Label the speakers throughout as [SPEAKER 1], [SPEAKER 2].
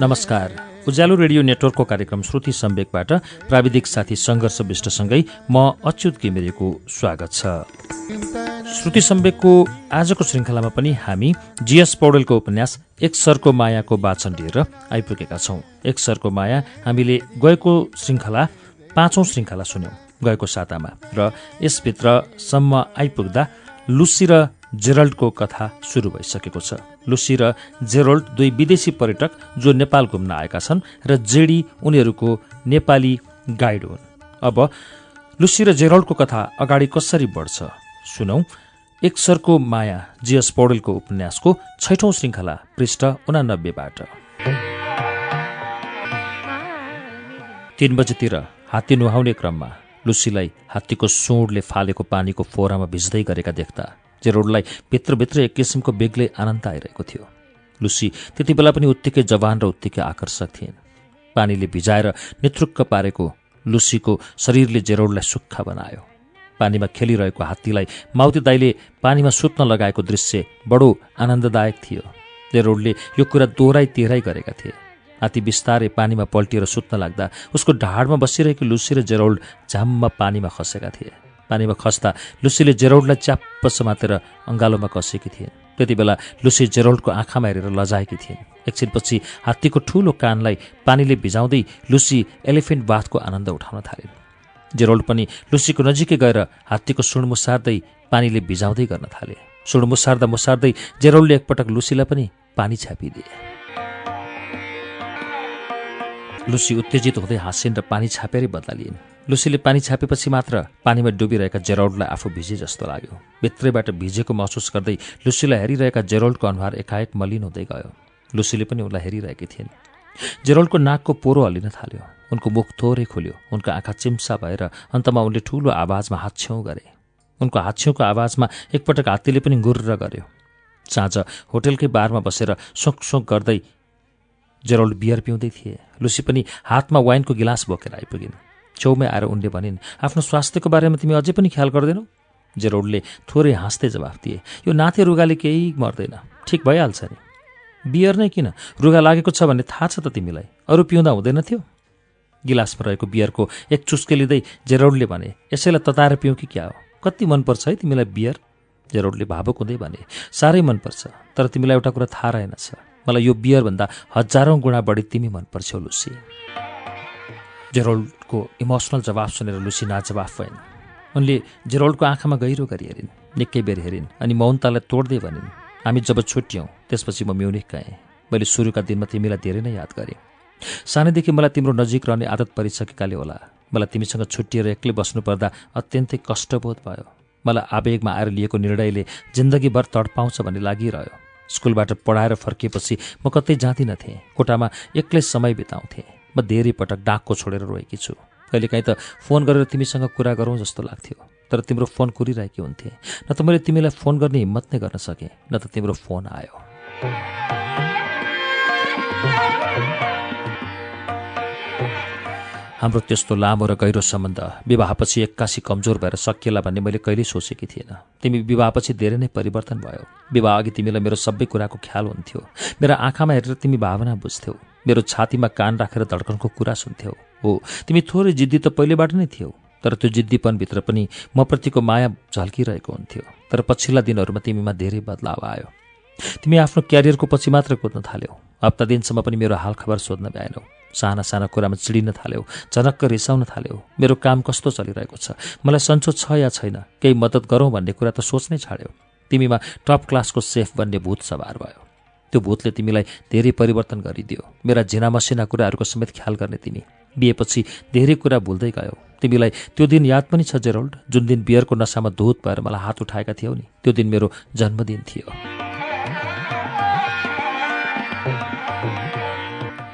[SPEAKER 1] नमस्कार। उज्यालो रेडियो नेटवर्कको कार्यक्रम श्रुति सम्वेकबाट प्राविधिक साथी सङ्घर्ष विष्टसँगै म अच्युत घिमिरेको स्वागत छ। श्रुति सम्वेकको आजको श्रृङ्खलामा पनि हामी जीएस पौडेलको उपन्यास एक सरको मायाको वाचन लिएर आइपुगेका छौँ। एक सरको माया हामीले गएको श्रृङ्खला पाँचौँ श्रृङ्खला सुन्यौँ गएको सातामा र यसभित्रसम्म आइपुग्दा लुसी र जेरल्डको कथा सुरु भइसकेको छ। लुसी र जेरोल्ड दुई विदेशी पर्यटक जो नेपाल घुम्न आएका छन् र जेडी उनीहरूको नेपाली गाइड हुन्। अब लुसी र जेरोल्डको कथा अगाडि कसरी बढ्छ? सुनौ। एक सरको माया जीएस पौडेलको उपन्यासको छैठौं श्रृङ्खला पृष्ठ उनानब्बेबाट। तीन बजेतिर हात्ती नुहाउने क्रममा लुसीलाई हात्तीको सुँडले फालेको पानीको फोहरामा भिज्दै गरेका देख्दा जेरोडलाई भित्रभित्र एक किसिमको बेग्लै आनन्द आइरहेको थियो। लुसी त्यति बेला पनि उत्तिकै जवान र उत्तिकै आकर्षक थिइन्। पानीले भिजाएर नेतृक्क पारेको लुसीको शरीरले जेरोडलाई सुक्खा बनायो। पानीमा खेलिरहेको हात्तीलाई माउती दाईले पानीमा सुत्न लगाएको दृश्य बडो आनन्ददायक थियो। जेरोडले यो कुरा दोहोऱ्याइ तेह्राइ गरेका थिए। हात्ती बिस्तारै पानीमा पल्टिएर सुत्न लाग्दा उसको ढाडमा बसिरहेको लुसी र जेरोल्ड झ्याम्म पानीमा खसेका थिए। पानीमा खस्दा लुसीले जेरोल्डलाई च्याप्प समातेर अङ्गालोमा कसेकी थिइन्। त्यति बेला लुसी जेरोल्डको आँखामा हेरेर लजाएकी थिइन्। एकछिनपछि हात्तीको ठूलो कानलाई पानीले भिजाउँदै लुसी एलिफेन्ट बाथको आनन्द उठाउन थालिन्। जेरोल्ड पनि लुसीको नजिकै गएर हात्तीको सुण मुसार्दै पानीले भिजाउँदै गर्न थाले। सुण मुसार्दा मुसार्दै जेरोल्डले एकपटक लुसीलाई पनि पानी छापिदिए। लुसी उत्तेजित हुँदै हाँसिन् र पानी छापेरै बदला लिइन् लुसीले पानी छापेपछि मात्र पानीमा डुबिरहेका जेरोल्डलाई आफू भिजे जस्तो लाग्यो। भित्रैबाट भिजेको महसुस गर्दै लुसीलाई हेरिरहेका जेरोल्डको अनुहार एकाएक मलिन हुँदै गयो। लुसीले पनि उसलाई हेरिरहेकी थिइन्। जेरोल्डको नाकको पोरो हल्लिन थाल्यो। उनको मुख थोरै खुल्यो। उनको आँखा चिम्सा भएर अन्तमा उनले ठूलो आवाजमा हाच्छ्यौँ गरे। उनको हाच्छ्यौँको आवाजमा एकपटक हात्तीले पनि गुर्र गर्यो। साँझ होटेलकै बारमा बसेर सोक सोक गर्दै जेरोल्ड बियर पिउँदै थिए। लुसी पनि हातमा वाइनको गिलास बोकेर आइपुगिन्। छेउमै आएर उनले भनिन् आफ्नो स्वास्थ्यको बारेमा तिमी अझै पनि ख्याल गर्दैनौ? जेरोडले थोरै हाँस्दै जवाफ दिए यो नाथे रुगाले केही मर्दैन ठिक भइहाल्छ नि। बियर नै किन? रुगा लागेको छ भन्ने थाहा छ त तिमीलाई। अरू पिउँदा हुँदैन थियो? गिलासमा रहेको बियरको एक चुस्के लिँदै जेरोडले भने यसैलाई तताएर पिउँ कि क्या हो? कति मनपर्छ है तिमीलाई बियर? जेरोडले भावुक हुँदै भने साह्रै मनपर्छ तर तिमीलाई एउटा कुरा थाहा रहेनछ। मलाई यो बियरभन्दा हजारौँ गुणा बढी तिमी मनपर्छौ लुसी। जेरोल्डको इमोसनल जवाफ सुनेर लुसी जवाफ भइन्। उनले जेरोल्डको आँखामा गहिरो गरी हेरिन् निकै बेर हेरिन् अनि मौनतालाई तोड्दै भनिन् हामी जब छुट्यौँ त्यसपछि म म्युनिक गएँ। मैले सुरुका दिनमा तिमीलाई धेरै नै याद गरेँ। सानैदेखि मलाई तिम्रो नजिक रहने आदत परिसकेकाले होला। मलाई तिमीसँग छुट्टिएर एक्लै बस्नुपर्दा अत्यन्तै कष्टबोध भयो। मलाई आवेगमा आएर लिएको निर्णयले जिन्दगीभर तडपाउँछ भन्ने लागिरह्यो। स्कुलबाट पढाएर फर्किएपछि म कतै जाँदिनँ थिएँ। कोठामा एक्लै समय बिताउँथेँ। म धेरै पटक डाकको छोडेर रोएकी छु। कहिलेकाहीँ त फोन गरेर तिमीसँग कुरा गरौँ जस्तो लाग्थ्यो तर तिम्रो फोन कुरिरहेकी हुन्थे। न त मैले तिमीलाई फोन गर्ने हिम्मत नै गर्न सकेँ न त तिम्रो फोन आयो। हाम्रो त्यस्तो लामो र गहिरो सम्बन्ध विवाहपछि एक्कासी कमजोर भएर सकिएला भन्ने मैले कहिल्यै सोचेकी थिएन। तिमी विवाहपछि धेरै नै परिवर्तन भयो। विवाह अघि तिमीलाई मेरो सबै कुराको ख्याल हुन्थ्यो। मेरो आँखामा हेरेर तिमी भावना बुझ्थ्यौ। मेरो छातीमा कान राखेर धड्कनको कुरा सुन्थ्यौ। हो तिमी थोरै जिद्दी त पहिलेबाट नै थियौ तर त्यो जिद्दीपनभित्र पनि म प्रतिको माया झल्किरहेको हुन्थ्यो। तर पछिल्ला दिनहरूमा तिमीमा धेरै बदलाव आयो। तिमी आफ्नो क्यारियरको पछि मात्र कुद्न थाल्यौ। हप्ता दिनसम्म पनि मेरो हालखबर सोध्न भ्याएनौ। साना साना कुरामा चिडिन थाल्यौ झनक्क रिसाउन थाल्यौ। मेरो काम कस्तो चलिरहेको छ? मलाई सन्चो छ या छैन? केही मद्दत गरौँ भन्ने कुरा त सोच्नै छाड्यौ। तिमीमा टप क्लासको सेफ बन्ने भूत सवार भयो। त्यो भूतले तिमीलाई धेरै परिवर्तन गरिदियो। मेरा झिना मसिना कुराहरूको समेत ख्याल गर्ने तिमी। बिहेपछि धेरै कुरा भुल्दै गयौ। तिमीलाई त्यो दिन याद पनि छ जेरोल्ड जुन दिन बियरको नसामा धुत भएर मलाई हात उठाएका थियौ नि त्यो दिन मेरो जन्मदिन थियो।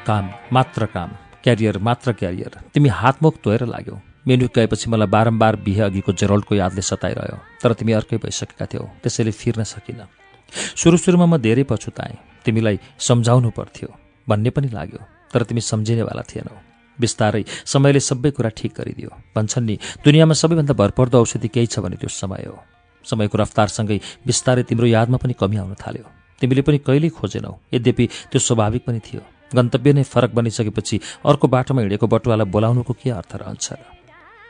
[SPEAKER 1] काम मात्र काम क्यारियर मात्र क्यारियर। तिमी हातमुख धोएर लाग्यौ। मेनु गएपछि मलाई बारम्बार बिहे अघिको जेरोल्डको यादले सताइरह्यो। तर तिमी अर्कै भइसकेका थियौ। त्यसैले फिर्न सकिनँ। सुरु सुरुमा म धेरै पछुताएँ। तिमीलाई सम्झाउनु पर्थ्यो भन्ने पनि लाग्यो तर तिमी सम्झिनेवाला थिएनौ। बिस्तारै समयले सबै कुरा ठिक गरिदियो। भन्छन् नि दुनियाँमा सबैभन्दा भरपर्दो औषधि केही छ भने त्यो समय हो। समयको रफ्तारसँगै बिस्तारै तिम्रो यादमा पनि कमी आउन थाल्यो। तिमीले पनि कहिल्यै खोजेनौ। यद्यपि त्यो स्वाभाविक पनि थियो। गन्तव्य नै फरक बनिसकेपछि अर्को बाटोमा हिँडेको बटुवालाई बोलाउनुको के अर्थ रहन्छ र?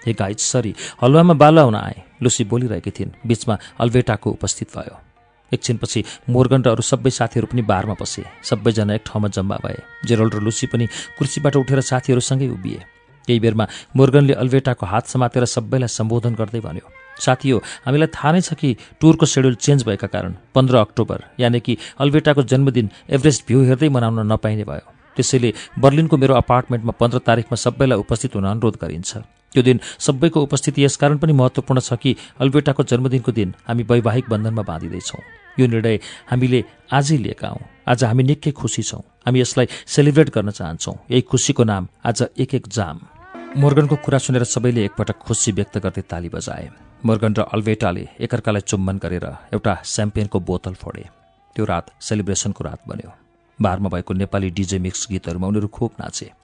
[SPEAKER 1] हे गाइड सरी हलुवामा बालुवा हुन आए। लुसी बोलिरहेकी थिइन्। बिचमा अल्बेटाको उपस्थित भयो। एकछिनपछि मोर्गन र अरू सबै साथीहरू पनि बारमा पसे। सबैजना एक ठाउँमा जम्मा भए। जेरोल्ड र लुसी पनि कुर्सीबाट उठेर साथीहरूसँगै उभिए। केही बेरमा मोर्गनले अल्बेटाको हात समातेर सबैलाई सम्बोधन गर्दै भन्यो साथी हो हामीलाई थाहा नै छ कि टुरको सेड्युल चेन्ज भएका कारण पन्ध्र अक्टोबर यानि कि अल्बेटाको जन्मदिन एभरेस्ट भ्यू हेर्दै मनाउन नपाइने भयो। त्यसैले बर्लिनको मेरो अपार्टमेन्टमा पन्ध्र तारिकमा सबैलाई उपस्थित हुन अनुरोध गरिन्छ। त्यो दिन सबैको उपस्थिति यसकारण पनि महत्त्वपूर्ण छ कि अल्बेटाको जन्मदिनको दिन हामी वैवाहिक बन्धनमा बाँधिँदैछौँ। यो निर्णय हामीले आजै लिएका हौँ। आज हामी निकै खुसी छौँ। हामी यसलाई सेलिब्रेट गर्न चाहन्छौँ। यही खुसीको नाम आज एक एक जाम। मोर्गनको कुरा सुनेर सबैले एकपटक खुसी व्यक्त गर्दै ताली बजाए। मोर्गन र अल्बेटाले एकअर्कालाई चुम्बन गरेर एउटा स्याम्पेनको बोतल फोडे। त्यो रात सेलिब्रेसनको रात बन्यो। बारमा भएको नेपाली डिजे मिक्स गीतहरूमा उनीहरू खुब नाचे।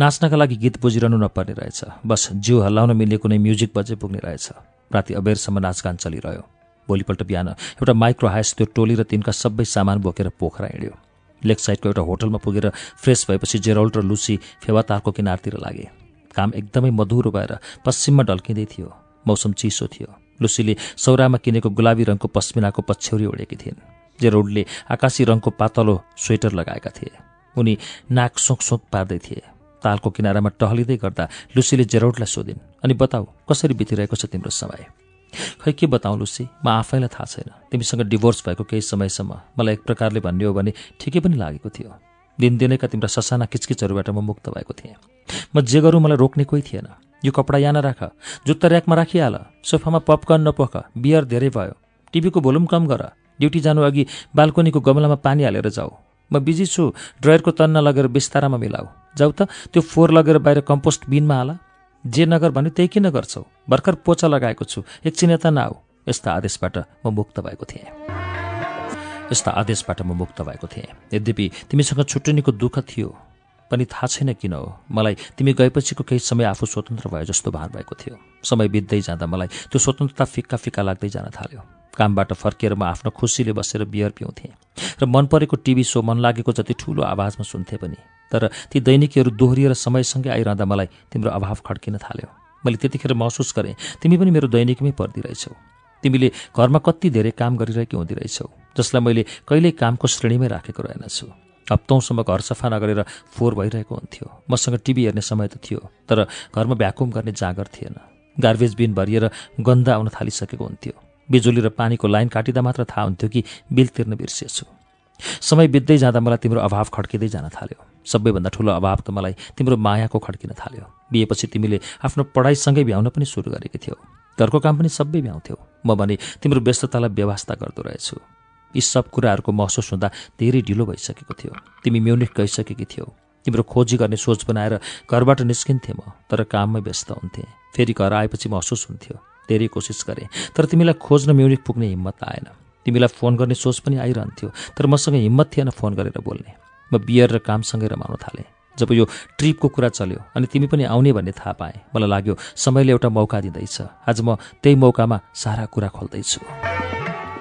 [SPEAKER 1] नाच्नका लागि गीत बुझिरहनु नपर्ने रहेछ। बस जिउ हल्लाउन मिल्ने कुनै म्युजिक बजे पुग्ने रहेछ। राति अबेरसम्म नाचगान चलिरह्यो। भोलिपल्ट बिहान एउटा माइक्रो हाइस त्यो टोली र तिनका सबै सामान बोकेर पोखरा हिँड्यो। लेक साइडको एउटा होटलमा पुगेर फ्रेस भएपछि जेरोल्ड र लुसी फेवातारको किनारतिर लागे। काम एकदमै मधुरो भएर पश्चिममा ढल्किँदै थियो। मौसम चिसो थियो। लुसीले सौरामा किनेको गुलाबी रङको पश्मिनाको पछ्यौरी ओढेकी थिइन्। जेरोडले आकाशी रङको पातलो स्वेटर लगाएका थिए। उनी नाक सोक पार्दै थिए। तालको किनारामा टहलिँदै गर्दा लुसीले जेरोडलाई सोधिन् अनि बताऊ कसरी बितिरहेको छ तिम्रो समय? खै के बताउँ लुसी? म आफैलाई थाहा छैन। तिमीसँग डिभोर्स भएको केही समयसम्म मलाई एक प्रकारले भन्ने हो भने ठिकै पनि लागेको थियो। दिनदिनैका तिम्रा ससाना किचकिचहरूबाट म मुक्त भएको थिएँ। म जे गरौँ मलाई रोक्ने कोही थिएन। यो कपडा यहाँ राख जुत्ता ऱ्याकमा राखिहाल सोफामा पपकर्न नपख बियर धेरै भयो। टिभीको भोल्युम कम गर। ड्युटी जानु अघि बाल्कोनीको गमलामा पानी हालेर जाऊ। म बिजी छु ड्रयरको तन्ना लगेर बिस्तारामा मिलाऊ। जाऊ त त्यो फोहोर लगेर बाहिर कम्पोस्ट बिनमा हाला। जे नगर भने त्यही किन गर्छौ? भर्खर पोचा लगाएको छु। एकछिन यता नआऊ। यस्ता आदेशबाट म मुक्त भएको थिएँ। यस्ता आदेशबाट म मुक्त भएको थिएँ। यद्यपि तिमीसँग छुट्टिनेको दुःख थियो पनि थाहा छैन किन हो। मलाई तिमी गएपछिको केही समय आफू स्वतन्त्र भयो जस्तो भार भएको थियो। समय बित्दै जाँदा मलाई त्यो स्वतन्त्रता फिक्का फिक्का लाग्दै जान थाल्यो। कामबाट फर्किएर म आफ्नो खुसीले बसेर बियर पिउँथेँ र मन परेको टिभी सो मन लागेको जति ठुलो आवाजमा सुन्थेँ पनि। तर ती दैनिकीहरू दोहोरिएर समयसँगै आइरहँदा मलाई तिम्रो अभाव खड्किन थाल्यो। मैले त्यतिखेर महसुस गरेँ तिमी पनि मेरो दैनिकमै पर्दिरहेछौ। तिमीले घरमा कति धेरै काम गरिरहेकी हुँदो रहेछौ जसलाई मैले कहिल्यै कामको श्रेणीमै राखेको रहेनछु। हप्तौँसम्म घर सफा नगरेर फोहोर भइरहेको हुन्थ्यो। मसँग टिभी हेर्ने समय त थियो तर घरमा भ्याकुम गर्ने जाँगर थिएन। गार्बेज बिन भरिएर गन्दा आउन थालिसकेको हुन्थ्यो। बिजुली र पानीको लाइन काटिँदा मात्र थाहा हुन्थ्यो कि बिल तिर्न बिर्सिएछु। समय बित्दै जाँदा मलाई तिम्रो अभाव खड्किँदै जान थाल्यो। सबैभन्दा ठुलो अभाव त मलाई तिम्रो मायाको खड्किन थाल्यो। बिहेपछि तिमीले आफ्नो पढाइसँगै भ्याउन पनि सुरु गरेकी थियौ। घरको काम पनि सबै भ्याउँथ्यौ। म भने तिम्रो व्यस्ततालाई व्यवस्था गर्दो रहेछु। यी सब कुराहरूको महसुस हुँदा धेरै ढिलो भइसकेको थियो। तिमी म्युनिक गइसकेकी थियौ। तिम्रो खोजी गर्ने सोच बनाएर घरबाट निस्किन्थेँ म तर काममै व्यस्त हुन्थेँ। फेरि घर आएपछि महसुस हुन्थ्यो। धेरै कोसिस गरेँ तर तिमीलाई खोज्न म्युनिक पुग्ने हिम्मत आएन। तिमीलाई फोन गर्ने सोच पनि आइरहन्थ्यो तर मसँग हिम्मत थिएन फोन गरेर बोल्ने। म बियर र कामसँगै रमाउन थालेँ। जब यो ट्रिपको कुरा चल्यो अनि तिमी पनि आउने भन्ने थाहा पाएँ मलाई लाग्यो समयले एउटा मौका दिँदैछ। आज म त्यही मौकामा सारा कुरा खोल्दैछु।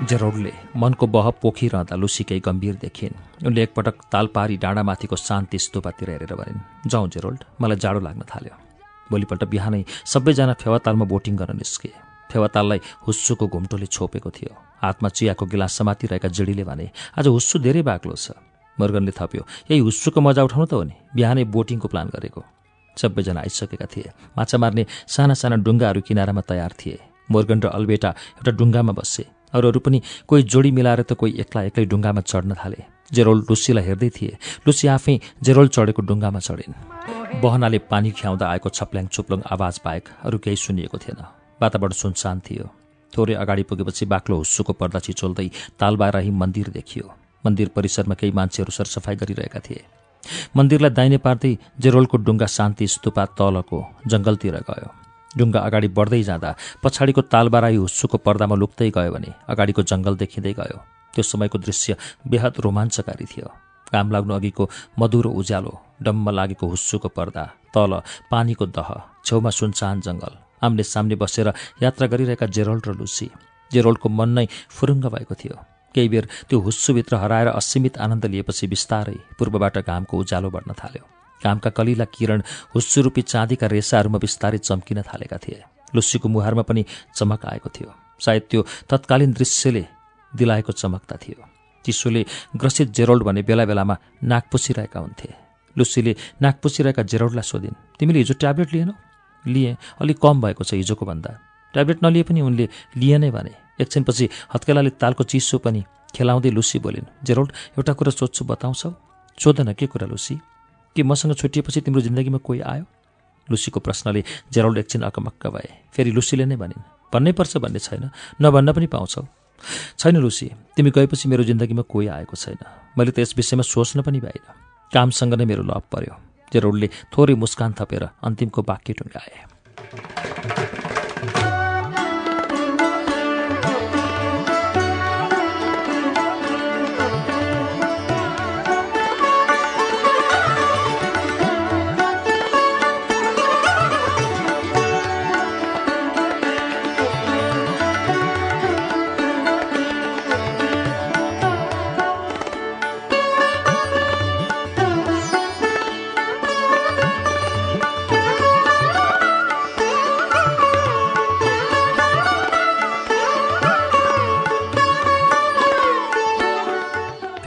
[SPEAKER 1] जेरोडले मनको बह पोखिरहँदा लुसी केही गम्भीर देखिन्। उनले एकपटक तालपारी डाँडामाथिको शान्ति स्तूपातिर हेरेर भनिन् जाउँ जेरोल्ड मलाई जाडो लाग्न थाल्यो। भोलिपल्ट बिहानै सबैजना फेवातालमा बोटिङ गर्न निस्के। फेवाताललाई हुस्सुको घुम्टोले छोपेको थियो। हातमा चियाको गिलास समातिरहेका जिडीले भने आज हुस्सु धेरै बाक्लो छ। मर्गनले थप्यो यही हुस्सुको मजा उठाउनु त हो नि। बिहानै बोटिङको प्लान गरेको। सबैजना आइसकेका थिए। माछा मार्ने साना साना डुङ्गाहरू किनारामा तयार थिए। मोर्गन र अल्बेटा एउटा डुङ्गामा बसे। अरूहरू पनि कोही जोडी मिलाएर त कोही एक्ला एक्लै डुङ्गामा चढ्न थाले। जेरोल लुसीलाई हेर्दै थिए। लुसी आफै जेरोल चढेको डुङ्गामा चढिन्। बहनाले पानी ख्याउँदा आएको छप्ल्याङ चुप्लुङ आवाज बाहेक अरू केही सुनिएको थिएन। वातावरण सुनसान थियो। थोरै अगाडि पुगेपछि बाक्लो हुस्सुको पर्दा चिचोल्दै तालबाराही मन्दिर देखियो। मन्दिर परिसरमा केही मान्छेहरू सरसफाइ गरिरहेका थिए। मन्दिरलाई दाहिने पार्दै जेरोलको डुङ्गा शान्ति स्तुपा तलको जङ्गलतिर गयो। डुङ्गा अगाडि बढ्दै जाँदा पछाडिको तालबाराई हुस्सुको पर्दामा लुक्दै गयो भने अगाडिको जङ्गल देखिँदै गयो। त्यो समयको दृश्य बेहद रोमाञ्चकारी थियो। काम लाग्नु अघिको मधुरो उज्यालो डम्म लागेको हुस्सुको पर्दा तल पानीको दह छेउमा सुनसान जङ्गल आम्ने सामने बसेर यात्रा गरिरहेका जेरोल्ड र लुसी। जेरोल्डको मन नै फुरुङ्ग भएको थियो। केही बेर त्यो हुस्सुभित्र हराएर असीमित आनन्द लिएपछि बिस्तारै पूर्वबाट घामको उज्यालो बढ्न थाल्यो। घामका कलिला किरण हुस्सुरूपी चाँदीका रेसाहरूमा बिस्तारै चम्किन थालेका थिए। लुसीको मुहारमा पनि चमक आएको थियो। सायद त्यो तत्कालीन दृश्यले दिलाएको चमकता थियो। चिसोले ग्रसित जेरोल्ड भने बेला बेलामा नाक पुसिरहेका हुन्थे। लुसीले नाक पुसिरहेका जेरोल्डलाई सोधिन् तिमीले हिजो ट्याब्लेट लिएनौ? लिएँ अलिक कम भएको छ हिजोको भन्दा। ट्याब्लेट नलिए पनि उनले लिए नै भने। एकछिनपछि हत्केलाले तालको चिसो पनि खेलाउँदै लुसी बोलिन् जेरोल्ड एउटा कुरा सोध्छु बताउँछौ? सोध के कुरा लुसी? के मसँग छुट्टिएपछि तिम्रो जिन्दगीमा कोही आयो? लुसीको प्रश्नले जेरोल्ड एकछिन अकमक्क भए। फेरि लुसीले नै भनिन् भन्नै पर्छ भन्ने छैन। नभन्न पनि पाउँछौ। छैन लुसी तिमी गएपछि मेरो जिन्दगीमा कोही आएको छैन। मैले त यस विषयमा सोच्न पनि पाइनँ। कामसँग नै मेरो लभ पर्यो। जेरोडले थोरै मुस्कान थपेर अन्तिमको वाक्य टुङ्गाए।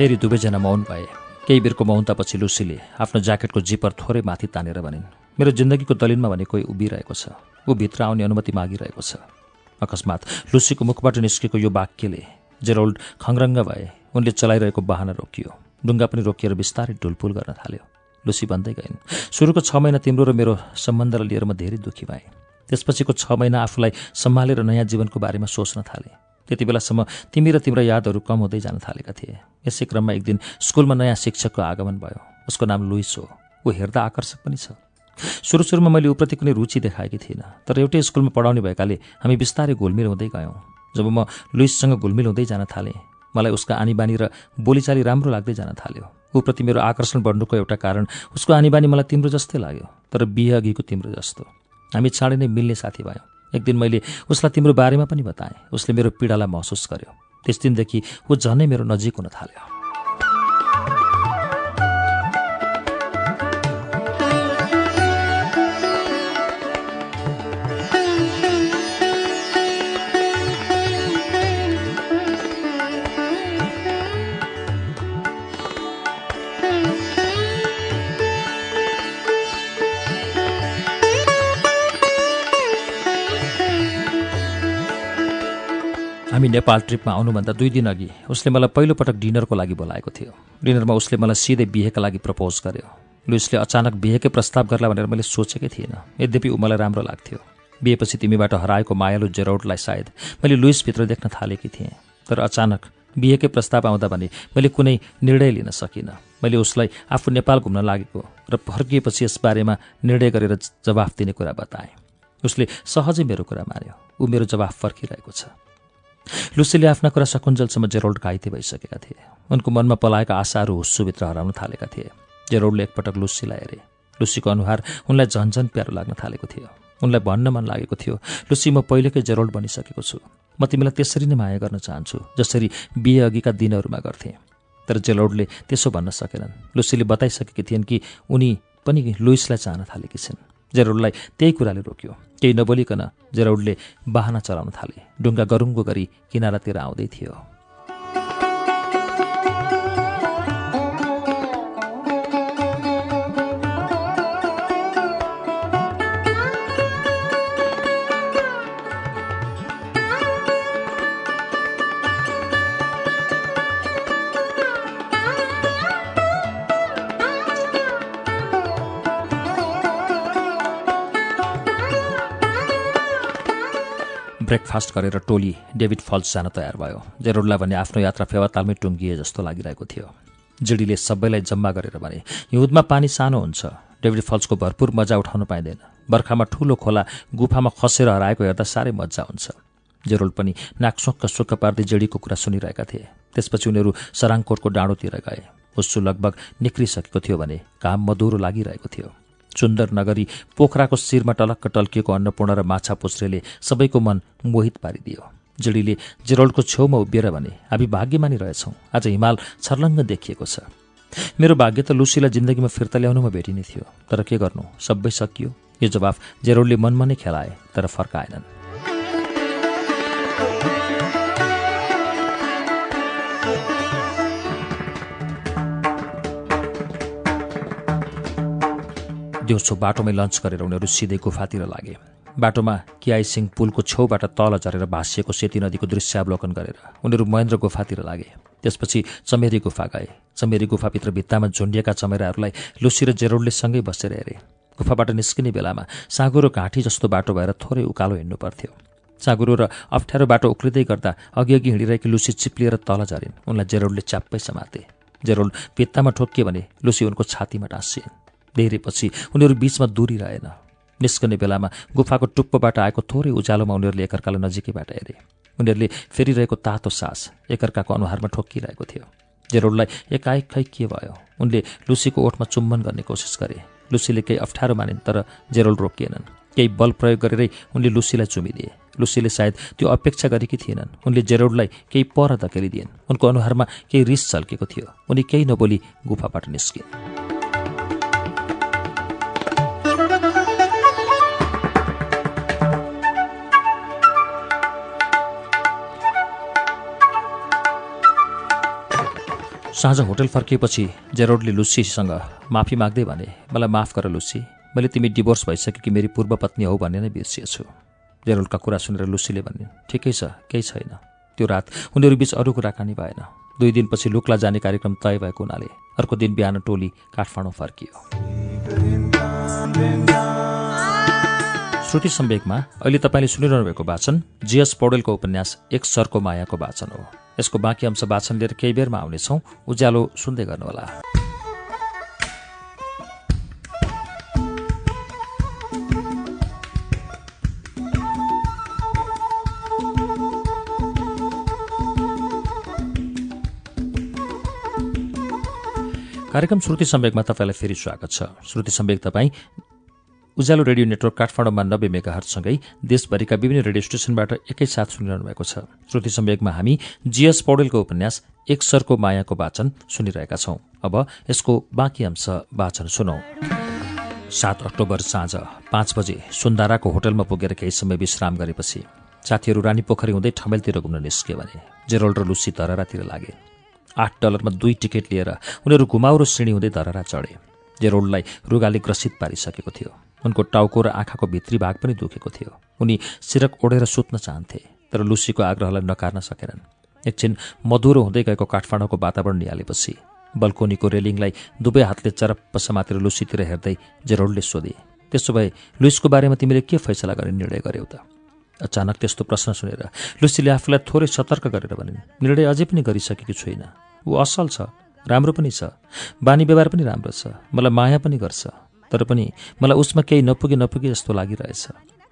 [SPEAKER 1] फेरि दुवैजना मौन भए। केही बेरको मौनतापछि लुसीले आफ्नो ज्याकेटको जिपर थोरै माथि तानेर भनिन् मेरो जिन्दगीको दलिनमा भने कोही उभिरहेको छ। ऊ भित्र आउने अनुमति मागिरहेको छ। अकस्मात लुसीको मुखबाट निस्केको यो वाक्यले जेरोल्ड खङ्रङ्ग भए। उनले चलाइरहेको वाहन रोकियो। डुङ्गा पनि रोकिएर बिस्तारै ढुलपुल गर्न थाल्यो। लुसी भन्दै गइन् सुरुको छ महिना तिम्रो र मेरो सम्बन्धलाई लिएर म धेरै दुःखी भएँ। त्यसपछिको छ महिना आफूलाई सम्हालेर नयाँ जीवनको बारेमा सोच्न थालेँ। त्यति बेलासम्म तिमी र तिम्रा यादहरू कम हुँदै जान थालेका थिए। यसै क्रममा एक दिन स्कुलमा नयाँ शिक्षकको आगमन भयो। उसको नाम लुइस हो। ऊ हेर्दा आकर्षक पनि छ। सुरु सुरुमा मैले ऊप्रति कुनै रुचि देखाएकी थिइनँ तर एउटै स्कुलमा पढाउने भएकाले हामी बिस्तारै घुलमिल हुँदै गयौँ। जब म लुइससँग घुलमिल हुँदै जान थालेँ मलाई उसका आनीबानी र बोलीचाली राम्रो लाग्दै जान थाल्यो। ऊप्रति मेरो आकर्षण बढ्नुको एउटा कारण उसको आनीबानी मलाई तिम्रो जस्तै लाग्यो तर बिहे अघिको तिम्रो जस्तो। हामी चाँडै नै मिल्ने साथी भयौँ। एक दिन मैले उसलाई तिम्रो बारेमा पनि बताएँ। उसले मेरो पीडालाई महसुस गर्यो। त्यस दिनदेखि ऊ झनै मेरो नजिक हुन थाल्यो। हामी नेपाल ट्रिपमा आउनुभन्दा दुई दिन अघि उसले मलाई पहिलोपटक डिनरको लागि बोलाएको थियो। डिनरमा उसले मलाई सिधै बिहेका लागि प्रपोज गर्यो। लुइसले अचानक बिहेकै प्रस्ताव गर्ला भनेर मैले सोचेकै थिइनँ यद्यपि ऊ मलाई राम्रो लाग्थ्यो। बिहेपछि तिमीबाट हराएको मायालु जेरोडलाई सायद मैले लुइसभित्र देख्न थालेकी थिएँ। तर अचानक बिहेकै प्रस्ताव आउँदा भने मैले कुनै निर्णय लिन सकिनँ। मैले उसलाई आफू नेपाल घुम्न लागेको र फर्किएपछि यसबारेमा निर्णय गरेर जवाफ दिने कुरा बताएँ। उसले सहजै मेरो कुरा मान्यो। ऊ मेरो जवाफ फर्किरहेको छ। लुसीले आफ्ना कुरा सकुन्जलसम्म जेरोल्ड घाइते भइसकेका थिए। उनको मनमा पलाएका आशाहरू हुस्सुभित्र हराउन थालेका थिए। जेरोल्डले एकपटक लुसीलाई हेरे। लुसीको अनुहार उनलाई झन्झन प्यारो लाग्न थालेको थियो। उनलाई भन्न मन लागेको थियो लुसी म पहिलेकै जेरोल्ड बनिसकेको छु। म तिमीलाई त्यसरी नै माया गर्न चाहन्छु जसरी बिहे अघिका दिनहरूमा गर्थेँ तर जेरोल्डले त्यसो भन्न सकेनन्। लुसीले बताइसकेकी थिइन् कि उनी पनि लुइसलाई चाहन थालेकी छिन्। जेरोडलाई त्यही कुराले रोक्यो। केही नबोलिकन जेरोडले बाहना चलाउन थाले। डुङ्गा गरुङ्गो गरी किनारातिर आउँदै थियो। ब्रेकफास्ट गरेर टोली डेभिड फल्स जान तयार भयो जेरोडलाई भने आफ्नो यात्रा फेवातालमै टुङ्गिए जस्तो लागिरहेको थियो। जिडीले सबैलाई जम्मा गरेर भने हिउँदमा पानी सानो हुन्छ। डेभिड फल्सको भरपुर मजा उठाउन पाइँदैन। बर्खामा ठुलो खोला गुफामा खसेर हराएको हेर्दा साह्रै मजा हुन्छ। जेरोल्ड पनि नाकसोक्क सुक्क पार्दै जेडीको कुरा सुनिरहेका थिए। त्यसपछि उनीहरू सराङकोटको डाँडोतिर गए। हुस्सु लगभग निक्रिसकेको थियो भने घाम मधुरो लागिरहेको थियो। सुन्दर नगरी पोखराको शिरमा टलक्क टल्किएको अन्नपूर्ण र माछा पुछ्रेले सबैको मन मोहित पारिदियो। जिडीले जेरोल्डको छेउमा उभिएर भने हामी भाग्यमानी रहेछौँ। आज हिमाल छर्लङ्ग देखिएको छ। मेरो भाग्य त लुसीलाई जिन्दगीमा फिर्ता ल्याउनुमा भेटिने थियो। तर के गर्नु? सबै सकियो। यो जवाफ जेरोल्डले मनमा नै खेलाए तर फर्काएनन्। दिउँसो बाटोमै लन्च गरेर उनीहरू सिधै गुफातिर लागे। बाटोमा किआई सिंह पुलको छेउबाट तल झरेर भाँसिएको सेती नदीको दृश्यावलोकन गरेर उनीहरू महेन्द्र गुफातिर लागे। त्यसपछि चमेरी गुफा गए। चमेरी गुफाभित्र भित्तामा झुन्डिएका चमेराहरूलाई लुसी र जेरोडले सँगै बसेर हेरे। गुफाबाट निस्किने बेलामा साँगुरो घाँटी जस्तो बाटो भएर थोरै उकालो हिँड्नु पर्थ्यो। साँगुरो र अप्ठ्यारो बाटो उक्लिँदै गर्दा अघि अघि हिँडिरहेकी लुसी चिप्लिएर तल झरिन्। उनलाई जेरोडले च्याप्पै समाते। जेरोल्ड भित्तामा ठोकियो भने लुसी उनको छातीमा टाँसिन्। धेरैपछि उनीहरू बीचमा दूरी रहेन निस्कने बेलामा गुफाको टुप्पोबाट आएको थोरै उज्यालोमा उनीहरूले एकअर्कालाई नजिकैबाट हेरे। उनीहरूले फेरिरहेको तातो सास एकअर्काको अनुहारमा ठोकिरहेको थियो। जेरोडलाई एकाएक खै के भयो? उनले लुसीको ओठमा चुम्बन गर्ने कोसिस गरे। लुसीले केही अप्ठ्यारो मानिन् तर जेरोल्ड रोकिएनन्। केही बल प्रयोग गरेरै उनले लुसीलाई चुमिदिए। लुसीले सायद त्यो अपेक्षा गरेकी थिएनन्। उनले जेरोडलाई केही पर धकेलिदिएन्। उनको अनुहारमा केही रिस चल्केको थियो। उनी केही नबोली गुफाबाट निस्किन्। साँझ होटल फर्किएपछि जेरोडले लुसीसँग माफी माग्दै भने मलाई माफ गर लुसी मैले तिमी डिभोर्स भइसक्यो कि मेरी पूर्व पत्नी हौ भन्ने नै बिर्सिएछु। जेरोल्डका कुरा सुनेर लुसीले भने ठिकै छ केही छैन। त्यो रात उनीहरू बिच अरू कुराकानी भएन। दुई दिनपछि लुक्ला जाने कार्यक्रम तय भएको हुनाले अर्को दिन बिहान टोली काठमाडौँ फर्कियो। श्रुति सम्वेकमा अहिले तपाईँले सुनिरहनु भएको वाचन जिएस पौडेलको उपन्यास एक सरको मायाको वाचन हो। यसको बाँकी अंश वाचन लिएर केही बेरमा आउनेछौँ। उज्यालो सुन्दै गर्नुहोला। कार्यक्रम श्रुति सम्वेकमा तपाईँलाई फेरि स्वागत छ। श्रुति सम्वेक तपाईँ उज्यालो रेडियो नेटवर्क काठमाडौँमा नब्बे मेगाहरसँगै देशभरिका विभिन्न रेडियो स्टेशनबाट एकैसाथ सुनिरहनु भएको छ। श्रुति सम्वेकमा हामी जीएस पौडेलको उपन्यास एक सरको मायाको वाचन सुनिरहेका छौं। अब यसको बाँकी अंश वाचन सुनौ। सात अक्टोबर साँझ पाँच बजे सुन्दाराको होटलमा पुगेर केही समय विश्राम गरेपछि साथीहरू रानी पोखरी हुँदै ठमेलतिर घुम्न निस्के भने जेरोल्ड र लुसी धरहरातिर लागे। आठ डलरमा दुई टिकट लिएर उनीहरू घुमाउरो श्रेणी हुँदै धरहरा चढे। जेरोल्डलाई रुगाले ग्रसित पारिसकेको थियो। उनको टाउको र आँखाको भित्री भाग पनि दुखेको थियो। उनी सिरक ओढेर सुत्न चाहन्थे तर लुसीको आग्रहलाई नकार्न सकेनन्। एकछिन मधुरो हुँदै गएको काठमाडौँको वातावरण निहालेपछि बल्कोनीको रेलिङलाई दुवै हातले चरप्प समातेर लुसीतिर हेर्दै जेरोल्डले सोधे त्यसो भए लुइसको बारेमा तिमीले के फैसला गर्ने निर्णय गर्यौ त? अचानक त्यस्तो प्रश्न सुनेर लुसीले आफूलाई थोरै सतर्क गरेर भनिन् निर्णय अझै पनि गरिसकेकी छुइनँ। ऊ असल छ। राम्रो पनि छ। बानी व्यवहार पनि राम्रो छ। मलाई माया पनि गर्छ। तर पनि मलाई उसमा केही नपुगे नपुगे जस्तो लागिरहेछ।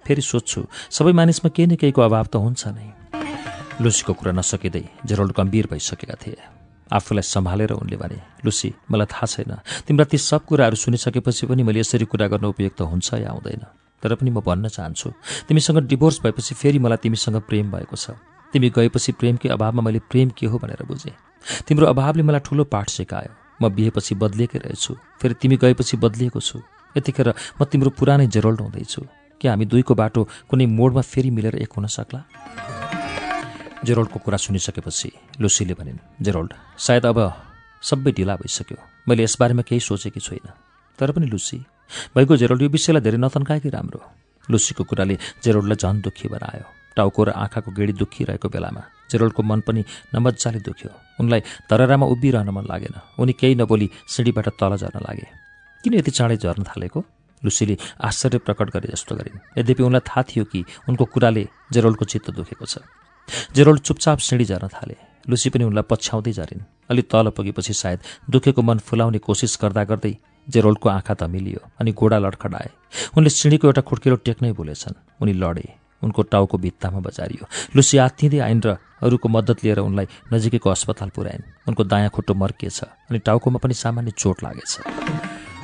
[SPEAKER 1] फेरि सोध्छु सबै मानिसमा केही न केहीको अभाव त हुन्छ नै। लुसीको कुरा नसकिँदै जेरोल्ड गम्भीर भइसकेका थिए। आफूलाई सम्हालेर उनले भने लुसी मलाई थाहा छैन। तिम्रा ती सब कुराहरू सुनिसकेपछि पनि मैले यसरी कुरा गर्न उपयुक्त हुन्छ या आउँदैन तर पनि म भन्न चाहन्छु तिमीसँग डिभोर्स भएपछि फेरि मलाई तिमीसँग प्रेम भएको छ। तिमी गएपछि प्रेमकै अभावमा मैले प्रेम के हो भनेर बुझेँ। तिम्रो अभावले मलाई ठुलो पाठ सिकायो। म बिहेपछि बदलिएकै रहेछु। फेरि तिमी गएपछि बदलिएको छु। यतिखेर म तिम्रो पुरानै जेरोल्ड हुँदैछु। कि हामी दुईको बाटो कुनै मोडमा फेरि मिलेर एक हुन सक्ला? जेरोल्डको कुरा सुनिसकेपछि लुसीले भनिन् जेरोल्ड सायद अब सबै ढिला भइसक्यो। मैले यसबारेमा केही सोचेकी छुइनँ तर पनि लुसी भइगयो जेरोल्ड यो विषयलाई धेरै नतन्काएकै राम्रो लुसीको कुराले जेरोल्डलाई झन् दुःखी बनायो। टाउको र आँखाको गेडी दुखिरहेको बेलामा। जेरोल्डको मन पनि नमजाले दुख्यो। उनलाई तररामा उभिरहन मन लागेन। उनी केही नबोली सिँढीबाट तल झर्न लागे। किन यति चाँडै झर्न थालेको? लुसीले आश्चर्य प्रकट गरे जस्तो गरिन्। यद्यपि उनलाई थाहा थियो कि उनको कुराले जेरोल्डको चित्त दुखेको छ। जेरोल्ड चुपचाप सिँढी झर्न थाले। लुसी पनि उनलाई पछ्याउँदै झरिन्। अलि तल पुगेपछि सायद दुखेको मन फुलाउने कोसिस गर्दा गर्दै जेरोल्डको आँखा धमिलियो अनि गोडा लडखडाए। उनले सिँढीको एउटा खुड्किलो टेक्नै भुलेछन्। उनी लडे। उनको टाउको भित्तामा बजारियो लुसी आत्तिँदै आइन् र अरूको मद्दत लिएर उनलाई नजिकैको अस्पताल पुर्याइन्। उनको दायाँ खुट्टो मर्किएछ अनि टाउकोमा पनि सामान्य चोट लागेछ।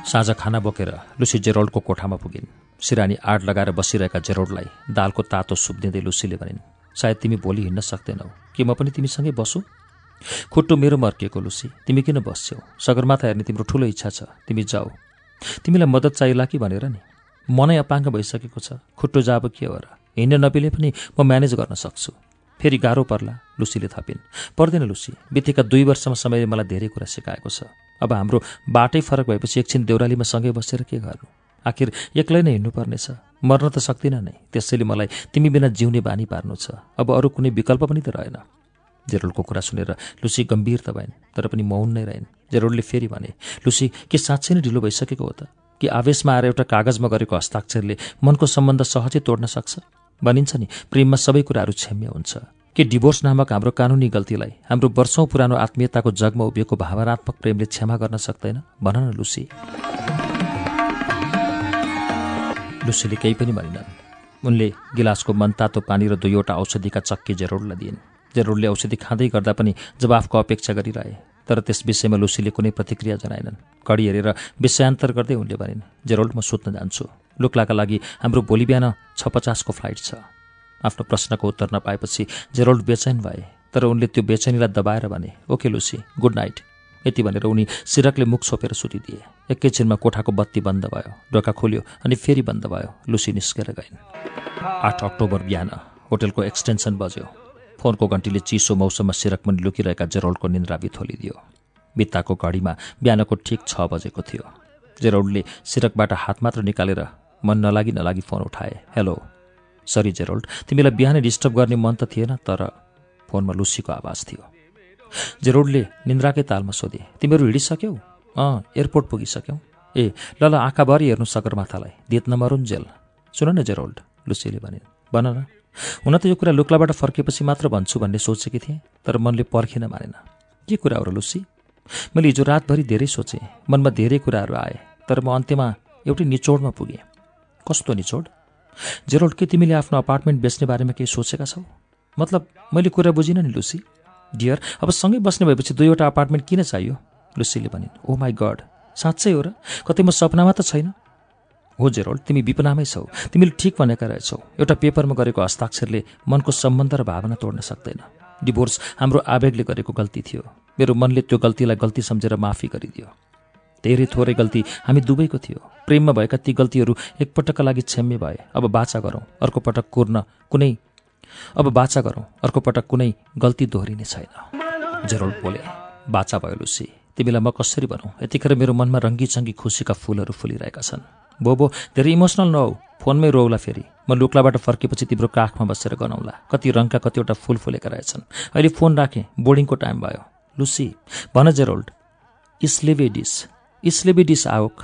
[SPEAKER 1] साँझ खाना बोकेर लुसी जेरोल्डको कोठामा पुगिन्। सिरानी आड लगाएर बसिरहेका जेरोल्डलाई दालको तातो सुप दिँदै लुसीले भनिन् सायद तिमी भोलि हिँड्न सक्दैनौ। के म पनि तिमीसँगै बसु? खुट्टो मेरो मर्किएको लुसी। तिमी किन बस्छौ? सगरमाथा हेर्ने तिम्रो ठुलो इच्छा छ। तिमी जाऊ। तिमीलाई मद्दत चाहिएला कि भनेर नि? मनै अपाङ्ग भइसकेको छ। खुट्टो जाब के हो र? हिँड्न नपिले पनि म म्यानेज गर्न सक्छु। फेरि गाह्रो पर्ला लुसीले थपिन्। पर्दैन लुसी बितेका दुई वर्षमा समयले मलाई धेरै कुरा सिकाएको छ। अब हाम्रो बाटै फरक भएपछि एकछिन देउरालीमा सँगै बसेर के गर्नु? आखिर एक्लै नै हिँड्नुपर्नेछ। मर्न त सक्दिनँ नै। त्यसैले मलाई तिमी बिना जिउने बानी पार्नु छ। अब अरू कुनै विकल्प पनि त रहेन। जेरोल्डको कुरा सुनेर लुसी गम्भीर त भएन तर पनि मौन नै रहेन्। जेरोल्डले फेरि भने लुसी के साँच्चै नै ढिलो भइसकेको हो त? कि आवेशमा आएर एउटा कागजमा गरेको हस्ताक्षरले मनको सम्बन्ध सहजै तोड्न सक्छ? भनिन्छ नि प्रेममा सबै कुराहरू क्षम्य हुन्छ। के डिभोर्स नामक हाम्रो कानुनी गल्तीलाई हाम्रो वर्षौँ पुरानो आत्मीयताको जगमा उभिएको भावनात्मक प्रेमले क्षमा गर्न सक्दैन? भन न लुसी। लुसीले केही पनि भनिनन्। उनले गिलासको मनतातो पानी र दुईवटा औषधिका चक्की जेरोडलाई दिइन्। जेरोडले औषधि खाँदै गर्दा पनि जवाफको अपेक्षा गरिरहे तर त्यस विषयमा लुसीले कुनै प्रतिक्रिया जनाएनन्। घडी हेरेर विषयान्तर गर्दै उनले भनिन् जेरोल्ड म सुत्न जान्छु। लुक्लाका लागि हाम्रो भोलि बिहान छ पचासको फ्लाइट छ। आफ्नो प्रश्नको उत्तर नपाएपछि जेरोल्ड बेचैन भए तर उनले त्यो बेचैनीलाई दबाएर भने ओके लुसी गुड नाइट। यति भनेर उनी सिरकले मुख छोपेर सुतिदिए। एकैछिनमा कोठाको बत्ती बन्द भयो ढोका खोल्यो अनि फेरि बन्द भयो। लुसी निस्केर गइन्। आठ अक्टोबर बिहान होटेलको एक्सटेन्सन बज्यो। फोनको घन्टीले चिसो मौसममा सिरकमुनि लुकिरहेका जेरोल्डको निन्द्रा बिथोलिदियो। बित्ताको घडीमा बिहानको ठिक छ बजेको थियो। जेरोल्डले सिरकबाट हात मात्र निकालेर मन नलागी नलागी फोन उठाए। हेलो सरी जेरोल्ड तिमीलाई बिहानै डिस्टर्ब गर्ने मन त थिएन तर फोनमा लुसीको आवाज थियो जेरोल्डले निन्द्राकै तालमा सोधे तिमीहरू हिँडिसक्यौ? अँ एयरपोर्ट पुगिसक्यौ? ए ल ल आँखाभरि हेर्नु सगरमाथालाई। दित नमरुन् जेल। सुन न जेरोल्ड लुसीले भने। भन न हुन त यो कुरा लुक्लाबाट फर्केपछि मात्र भन्छु भन्ने सोचेकी थिएँ तर मनले पर्खिन मानेन। के कुरा हो र लुसी? मैले हिजो रातभरि धेरै सोचेँ। मनमा धेरै कुराहरू आए तर म अन्त्यमा एउटै निचोडमा पुगेँ। कस्तो निचोड? जेरोल्ड के तिमीले आफ्नो अपार्टमेन्ट बेच्ने बारेमा केही सोचेका छौ? मतलब मैले कुरा बुझिनँ नि लुसी। डियर अब सँगै बस्ने भएपछि दुईवटा अपार्टमेन्ट किन चाहियो? लुसीले भनिन् ओ माई गड साँच्चै हो र? कतै म सपनामा त छैन? हो जेरोल्ड तिमी विपनामै छौ। तिमीले ठिक भनेका रहेछौ। एउटा पेपरमा गरेको हस्ताक्षरले मनको सम्बन्ध र भावना तोड्न सक्दैन। डिभोर्स हाम्रो आवेगले गरेको गल्ती थियो। मेरो मनले त्यो गल्तीलाई गल्ती सम्झेर माफी गरिदियो। धेरै थोरै गल्ती हामी दुवैको थियो। प्रेममा भएका ती गल्तीहरू एकपटकका लागि क्षम्य भए। अब बाचा गरौँ अर्को पटक कुर्न कुनै अब बाचा गरौँ अर्को पटक कुनै गल्ती दोहोरिने छैन। जेरोल्ड बोले बाचा भयो लुसी। तिमीलाई म कसरी भनौँ? यतिखेर मेरो मनमा रङ्गी खुसीका फुलहरू फुलिरहेका छन्। बोबो धेरै इमोसनल नहौ फोनमै रोउला फेरि। म लुक्लाबाट फर्केपछि तिम्रो काखमा बसेर गनाउँला। कति रङका कतिवटा फुल फुलेका रहेछन्। अहिले फोन राखेँ। बोर्डिङको टाइम भयो। लुसी भन जेरोल्ड। इस्लेबेडिस इस्लेबेडिस आओक।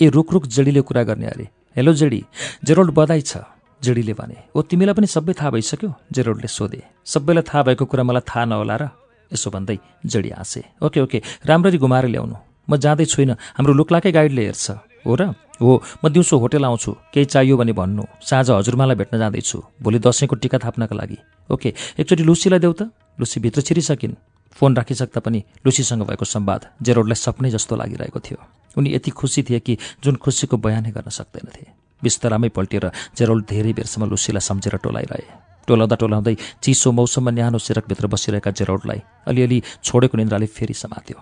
[SPEAKER 1] ए रुख रुख जेडीले कुरा गर्ने अरे। Hello JD. जेरोल्ड बधाई छ जेडीले भने। ओ तिमीलाई पनि सबै थाहा भइसक्यो? जेरोल्डले सोधे। सबैलाई थाहा भएको कुरा मलाई थाहा नहोला र यसो भन्दै जेडी हाँसे। ओके ओके राम्ररी घुमाएर ल्याउनु। म जाँदै छुइनँ। हाम्रो लुक्लाकै गाइडले हेर्छ। हो र? हो म दिउँसो होटेल आउँछु। केही चाहियो भने भन्नु। साँझ हजुरमालाई भेट्न जाँदैछु। भोलि दसैँको टिका थाप्नका लागि। ओके एकचोटि लुसीलाई देऊ त। लुसी भित्र छिरिसकिन्। फोन राखिसक्दा पनि लुसीसँग भएको संवाद जेरोडलाई सपनै जस्तो लागिरहेको थियो। उनी यति खुसी थिए कि जुन खुसीको बयानै गर्न सक्दैनथे बिस्तरामै पल्टिएर जेरोल्ड धेरै बेरसम्म लुसीलाई सम्झेर टोलाइरहे। टोलाउँदा टोलाउँदै चिसो मौसममा न्यानो सिरकभित्र बसिरहेका जेरोल्डलाई अलिअलि छोडेको निन्द्राले फेरि समात्यो।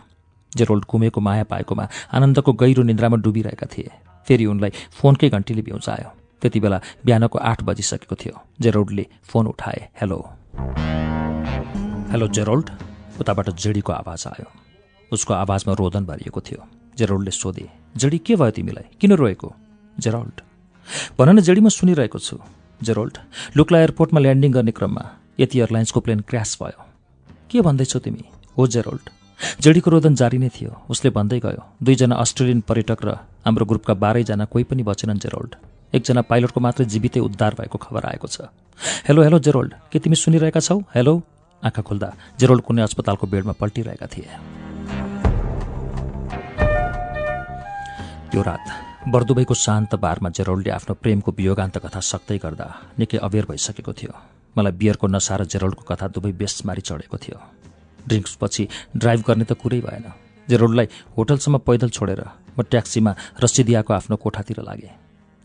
[SPEAKER 1] जेरोल्ड कुमेको माया पाएकोमा आनन्दको गहिरो निन्द्रामा डुबिरहेका थिए। फेरि उनलाई फोनकै घन्टीले बिउजायो त्यति बेला बिहानको आठ बजिसकेको थियो। जेरोल्डले फोन उठाए हेलो। Hello Gerald? उताबाट जेडीको आवाज आयो। उसको आवाजमा रोदन भरिएको थियो। जेरोल्डले सोधे जेडी के भयो तिमीलाई? किन रोएको? जेरोल्ड भन न जेडी म सुनिरहेको छु। जेरोल्ड लुक्ला एयरपोर्टमा ल्यान्डिङ गर्ने क्रममा यति एयरलाइन्सको प्लेन क्रास भयो। के भन्दैछौ तिमी? हो जेरोल्ड जेडीको रोदन जारी नै थियो। उसले भन्दै गयो दुईजना अस्ट्रेलियन पर्यटक र हाम्रो ग्रुपका बाह्रैजना कोही पनि बचेनन् जेरोल्ड। एकजना पाइलटको मात्रै जीवितै उद्धार भएको खबर आएको छ। हेलो हेलो जेरोल्ड के तिमी सुनिरहेका छौ? हेलो। आँखा खुल्दा जेरोल्ड कुनै अस्पतालको बेडमा पल्टिरहेका थिए। त्यो रात बर्दुबैको शान्त बारमा जेरोल्डले आफ्नो प्रेमको वियोगान्त कथा सक्दै गर्दा निकै अबेर भइसकेको थियो। मलाई बियरको नसा र जेरोल्डको कथा दुवै बेसमारी चढेको थियो। ड्रिङ्क्सपछि ड्राइभ गर्ने त कुरै भएन। जेरोडलाई होटलसम्म पैदल छोडेर म ट्याक्सीमा रसिदियाको आफ्नो कोठातिर लागेँ।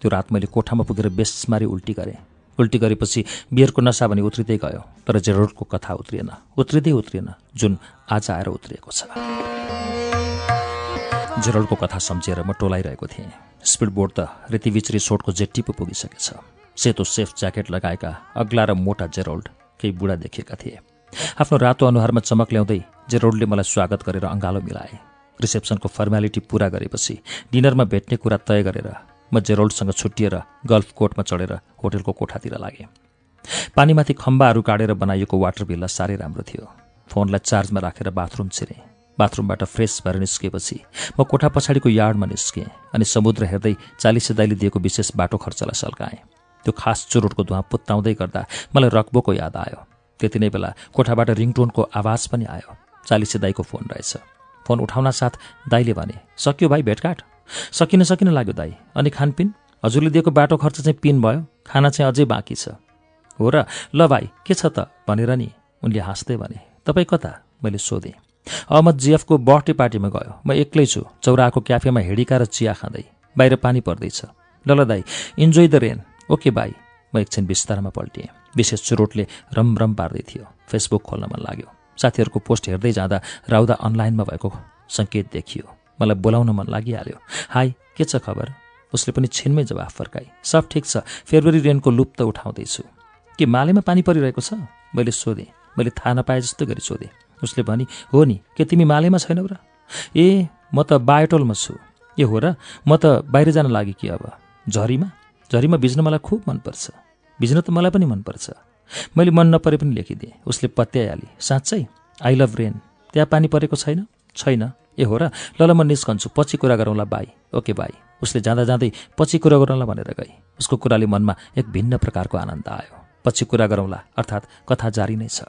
[SPEAKER 1] त्यो रात मैले कोठामा पुगेर बेसमारी उल्टी गरेँ। उल्टी गरेपछि बियरको नसा भने उत्रिँदै गयो तर जेरोडको कथा उत्रिएन। उत्रिँदै उत्रिएन जुन आज आएर उत्रिएको छ। जेरोडको कथा सम्झिएर म टोलाइरहेको थिएँ। स्पिड बोर्ड त रेतीबिच रिसोर्टको जेट्टी पो पुगिसकेछ। सेतो सेफ ज्याकेट लगाएका अग्ला र मोटा जेरोल्ड केही बुढा देखिएका थिए। आफ्नो रातो अनुहारमा चमक ल्याउँदै जेरोल्डले मलाई स्वागत गरेर अङ्गालो मिलाए। रिसेप्सनको फर्मालिटी पूरा गरेपछि डिनरमा भेट्ने कुरा तय गरेर म जेरोल्डसँग छुट्टिएर गल्फ कोर्टमा चढेर होटेलको कोठातिर लागेँ। पानीमाथि खम्बाहरू काटेर बनाइएको वाटर भिल्ला साह्रै राम्रो थियो। फोनलाई चार्जमा राखेर बाथरुम छिरेँ। बाथरुमबाट फ्रेस भएर निस्किएपछि म कोठा पछाडिको यार्डमा निस्केँ अनि समुद्र हेर्दै चालिसे दाइले दिएको विशेष बाटो खर्चलाई सल्काएँ। त्यो खास चुरोटको धुवा पुत्ताउँदै गर्दा मलाई रक्बोको याद आयो। त्यति नै बेला कोठाबाट रिङटोनको आवाज पनि आयो। चालिसे दाईको फोन रहेछ। फोन उठाउन साथ दाईले भने सक्यो भाइ भेटघाट? सकिन सकिन लाग्यो दाई। अनि खानपिन? हजुरले दिएको बाटो खर्च चाहिँ पिन भयो। खाना चाहिँ अझै बाँकी छ। हो र ल भाइ के छ त? भनेर नि उनले हाँस्दै भने तपाईँ कता? मैले सोधेँ। अहमद जिएफको बर्थडे पार्टीमा गयो। म एक्लै छु। चौराको क्याफेमा हिँडिका र चिया खाँदै। बाहिर पानी पर्दैछ। ल दाई enjoy the rain okay bye. म एकछिन बिस्तारमा पल्टिएँ। विशेष चुरोटले रमरम पार्दै थियो। फेसबुक खोल्न मन लाग्यो। साथीहरूको पोस्ट हेर्दै जाँदा राउदा अनलाइनमा भएको सङ्केत देखियो। मलाई बोलाउन मन लागिहाल्यो। हाई के छ खबर? उसले पनि छिनमै जवाफ फर्काई सब ठिक छ। फेब्रुअरी रेनको लुप त उठाउँदैछु। के मालेमा पानी परिरहेको छ? मैले सोधेँ। मैले थाहा नपाए जस्तो गरी सोधेँ। उसले भनी हो नि के तिमी मालेमा छैनौ र? ए म त बायोटोलमा छु। ए हो र म त बाहिर जान लागि कि अब? झरीमा? झरीमा भिज्न मलाई खुब मनपर्छ। भिज्न त मलाई पनि मनपर्छ। मैले मन नपरे पनि लेखिदिएँ। उसले पत्याइहाली साँच्चै? आई लभ रेन त्यहाँ पानी परेको छैन? छैन। ए हो र ल ल म निस्कन्छु। पछि कुरा गरौँला बाई। Okay by. उसले जाँदा जाँदै पछि कुरा गरौँला भनेर गई। उसको कुराले मनमा एक भिन्न प्रकारको आनन्द आयो। पछि कुरा गरौँला अर्थात् कथा जारी नै छ।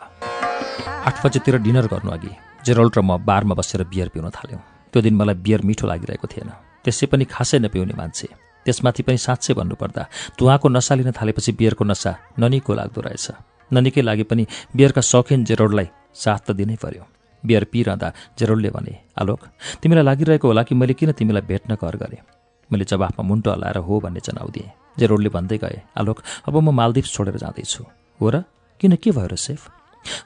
[SPEAKER 1] आठ बजेतिर डिनर गर्नु अघि जेरोल्ड र म बारमा बसेर बियर पिउन थाल्यौँ। त्यो दिन मलाई बियर मिठो लागिरहेको थिएन। त्यसै पनि खासै नपिउने मान्छे। त्यसमाथि पनि साँच्चै भन्नुपर्दा धुवाको नसा लिन थालेपछि बियरको नसा ननिको लाग्दो रहेछ। ननिकै लागि पनि बियरका सौखिन जेरोडलाई साथ त दिनै पर्यो। बियर पिइरहँदा जेरोडले भने आलोक तिमीलाई लागिरहेको होला कि मैले किन तिमीलाई भेट्न कर गरेँ? मैले जवाफमा मुन्टो हल्लाएर हो भन्ने जनाउ दिएँ जेरोडले भन्दै गए आलोक अब म मालदिप्स छोडेर जाँदैछु। हो र? किन के भयो र सेफ?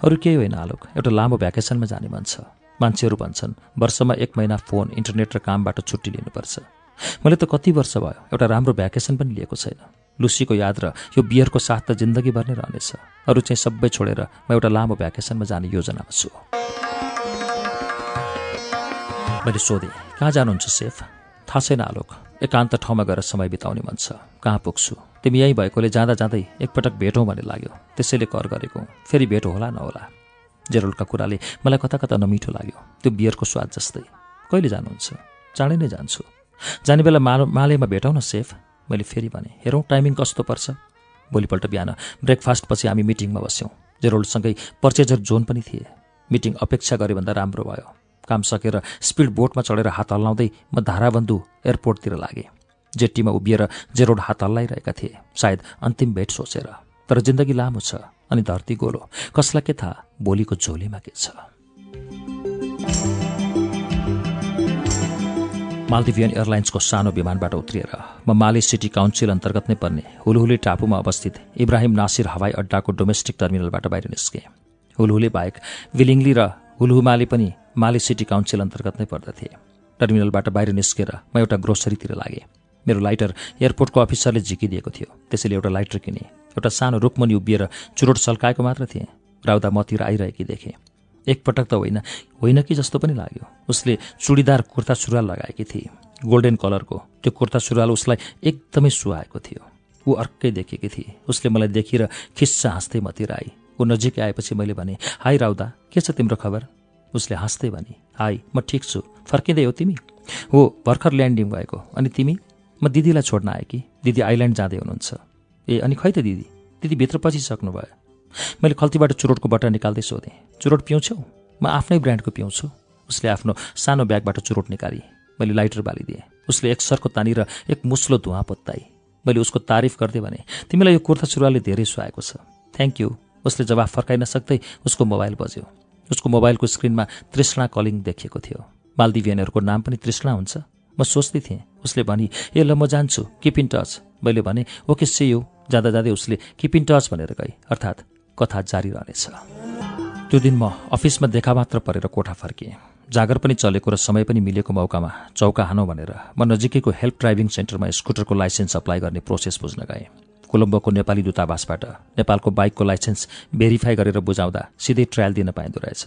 [SPEAKER 1] अरू केही होइन आलोक। एउटा लामो भ्याकेसनमा जाने मन छ। मान्छेहरू भन्छन् वर्षमा एक महिना फोन इन्टरनेट र कामबाट छुट्टी लिनुपर्छ। मैले त कति वर्ष भयो एउटा राम्रो भ्याकेसन पनि लिएको छैन। लुसीको याद र यो बियरको साथ त जिन्दगीभर नै रहनेछ। अरू चाहिँ सबै छोडेर म एउटा लामो भ्याकेसनमा जाने योजनामा छु। मैले सोधेँ कहाँ जानुहुन्छ सेफ? थाहा छैन आलोक। एकान्त ठाउँमा गएर समय बिताउने मन छ। कहाँ पुग्छु? तिमी यहीँ भएकोले जाँदा जाँदै एकपटक भेटौँ भन्ने लाग्यो। त्यसैले कर गरेको फेरि भेट होला नहोला जेरोल्डका कुराले मलाई कता कता नमिठो लाग्यो। त्यो बियरको स्वाद जस्तै। कहिले जानुहुन्छ? चाँडै नै जान्छु। जाने बेला माल मालेमा भेटौँ न सेफ। मैले फेरि भने हेरौँ टाइमिङ कस्तो पर्छ। भोलिपल्ट बिहान ब्रेकफास्टपछि हामी मिटिङमा बस्यौँ। जेरोल्डसँगै पर्चेजर जोन पनि थिए। मिटिङ अपेक्षा गरे भन्दा राम्रो भयो। काम सकेर स्पिड बोटमा चढेर हात हल्लाउँदै म धाराबन्धु एयरपोर्टतिर लागेँ। जेट्टीमा उभिएर जेरोड हात हल्लाइरहेका थिए। सायद अन्तिम भेट सोचेर। तर जिन्दगी लामो छ अनि धरती गोलो। कसलाई के थाहा? भोलिको झोलीमा के छ? मालदिभियन एयरलाइन्सको सानो विमानबाट उत्रिएर म माले सिटी काउन्सिल अन्तर्गत नै पर्ने हुलहुली टापुमा अवस्थित इब्राहिम नासिर हवाई अड्डाको डोमेस्टिक टर्मिनलबाट बाहिर निस्केँ। हुलहुले बाहेक विलिङली र हुलहुमाले पनि माले सिटी काउन्सिल अन्तर्गत नै पर्दथे। टर्मिनलबाट बाहिर निस्केर म एउटा ग्रोसरीतिर लागेँ। मेरो लाइटर एयरपोर्टको अफिसरले झिकिदिएको थियो। त्यसैले एउटा लाइटर किनेँ एउटा सानो रुखमुनि उभिएर चुरोट सल्काएको मात्र थिएँ। राउदा मतिर आइरहेकी देखेँ। एकपटक त होइन होइन कि जस्तो पनि लाग्यो। उसले चुडीदार कुर्ता सुरुवाल लगाएकी थिए गोल्डेन कलरको त्यो कुर्ता सुरुवाल उसलाई एकदमै सुहाएको थियो। ऊ अर्कै देखेकी थिए उसले मलाई देखिएर खिस्सा हाँस्दै मतिर आई। ऊ नजिकै आएपछि मैले भने हाई राउदा के छ तिम्रो खबर? उसले हाँस्दै भने हाई म ठिक छु। फर्किँदै हो तिमी? हो भर्खर ल्यान्डिङ भएको। अनि तिमी? म दिदीलाई छोड्न आएँ कि? दिदी आइल्यान्ड जाँदै हुनुहुन्छ। ए अनि खै त दिदी? दिदी भित्र पसिसक्नु भयो मैले खल्तीबाट चुरोटको बट्टा निकाल्दै सोधेँ चुरोट पिउँछौ? म आफ्नै ब्रान्डको पिउँछु। उसले आफ्नो सानो ब्यागबाट चुरोट निकाली। मैले लाइटर बालिदिएँ। उसले एक सर्को तानेर एक मुस्लो धुवा पत्ताई। मैले उसको तारिफ गर्दै भने तिमीलाई यो कुर्ता सुरुवालले धेरै सुहाएको छ। थ्याङ्क यू उसले जवाफ फर्काइन सक्दै उसको मोबाइल बज्यो। उसको मोबाइलको स्क्रिनमा तृष्णा कलिङ देखिएको थियो। मालदिभियनहरूको नाम पनि तृष्णा हुन्छ। म सोच्दै थिएँ उसले भनी ए ल म जान्छु किप इन टच मैले भने ओके से यो जाँदा जाँदै उसले किप इन टच भनेर गए। अर्थात् कथा जारी रहनेछ। त्यो दिन म अफिसमा देखा मात्र परेर कोठा फर्किएँ जागर पनि चलेको र समय पनि मिलेको मौकामा चौका हानौँ भनेर म नजिकैको हेल्प ड्राइभिङ सेन्टरमा स्कुटरको लाइसेन्स अप्लाई गर्ने प्रोसेस बुझ्न गएँ। कोलम्बोको नेपाली दूतावासबाट नेपालको बाइकको लाइसेन्स भेरिफाई गरेर बुझाउँदा सिधै ट्रायल दिन पाइँदो रहेछ।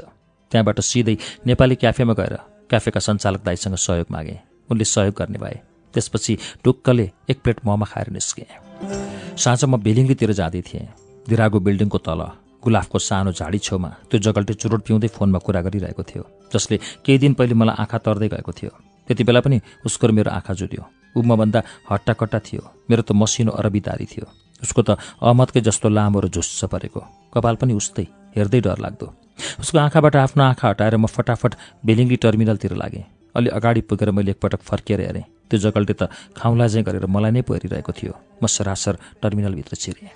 [SPEAKER 1] त्यहाँबाट सिधै नेपाली क्याफेमा गएर क्याफेका सञ्चालक दाईसँग सहयोग मागे। उनले सहयोग गर्ने भए। त्यसपछि ढुक्कले एक प्लेट मोमो खाएर निस्केँ। साँझ म बेलिङ्गीतिर जाँदै थिएँ। दिरागो बिल्डिङको तल गुलाफको सानो झाडी छेउमा त्यो जगल्टे चुरोट पिउँदै फोनमा कुरा गरिरहेको थियो जसले केही दिन पहिले मलाई आँखा तर्दै गएको थियो। त्यति बेला पनि उसको मेरो आँखा जुट्यो। ऊ मभन्दा हट्टाकट्टा थियो। मेरो त मसिनो अरबी दारी थियो। उसको त अहमदकै जस्तो लामो र झुस्स परेको। कपाल पनि उस्तै हेर्दै डर लाग्दो। उसको आँखाबाट आफ्नो आँखा हटाएर म फटाफट बेलिङ्गी टर्मिनलतिर लागेँ। अलि अगाडि पुगेर मैले एकपटक फर्किएर हेरेँ। त्यो जगल्टे त खाउँला चाहिँ गरेर मलाई नै पहिरिरहेको थियो। म सरासर टर्मिनलभित्र छिरेँ।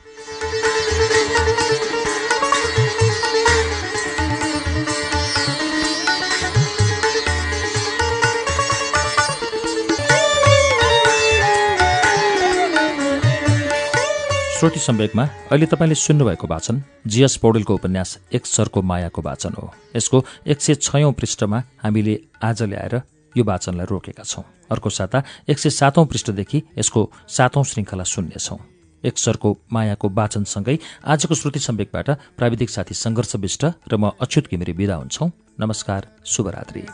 [SPEAKER 1] श्रोति सम्वेकमा अहिले तपाईँले सुन्नुभएको वाचन जीएस पौडेलको उपन्यास एक सरको मायाको वाचन हो। यसको एक सय छैयौँ पृष्ठमा हामीले आज ल्याएर यो वाचनलाई रोकेका छौँ। अर्को साता एक सय सातौँ पृष्ठदेखि यसको सातौँ श्रृङ्खला सुन्नेछौँ। एक सरको मायाको वाचनसँगै आजको श्रुति सम्वेकबाट प्राविधिक साथी सङ्घर्ष विष्ट र म अच्युत घिमिरे विदा हुन्छौँ। नमस्कार शुभरात्री।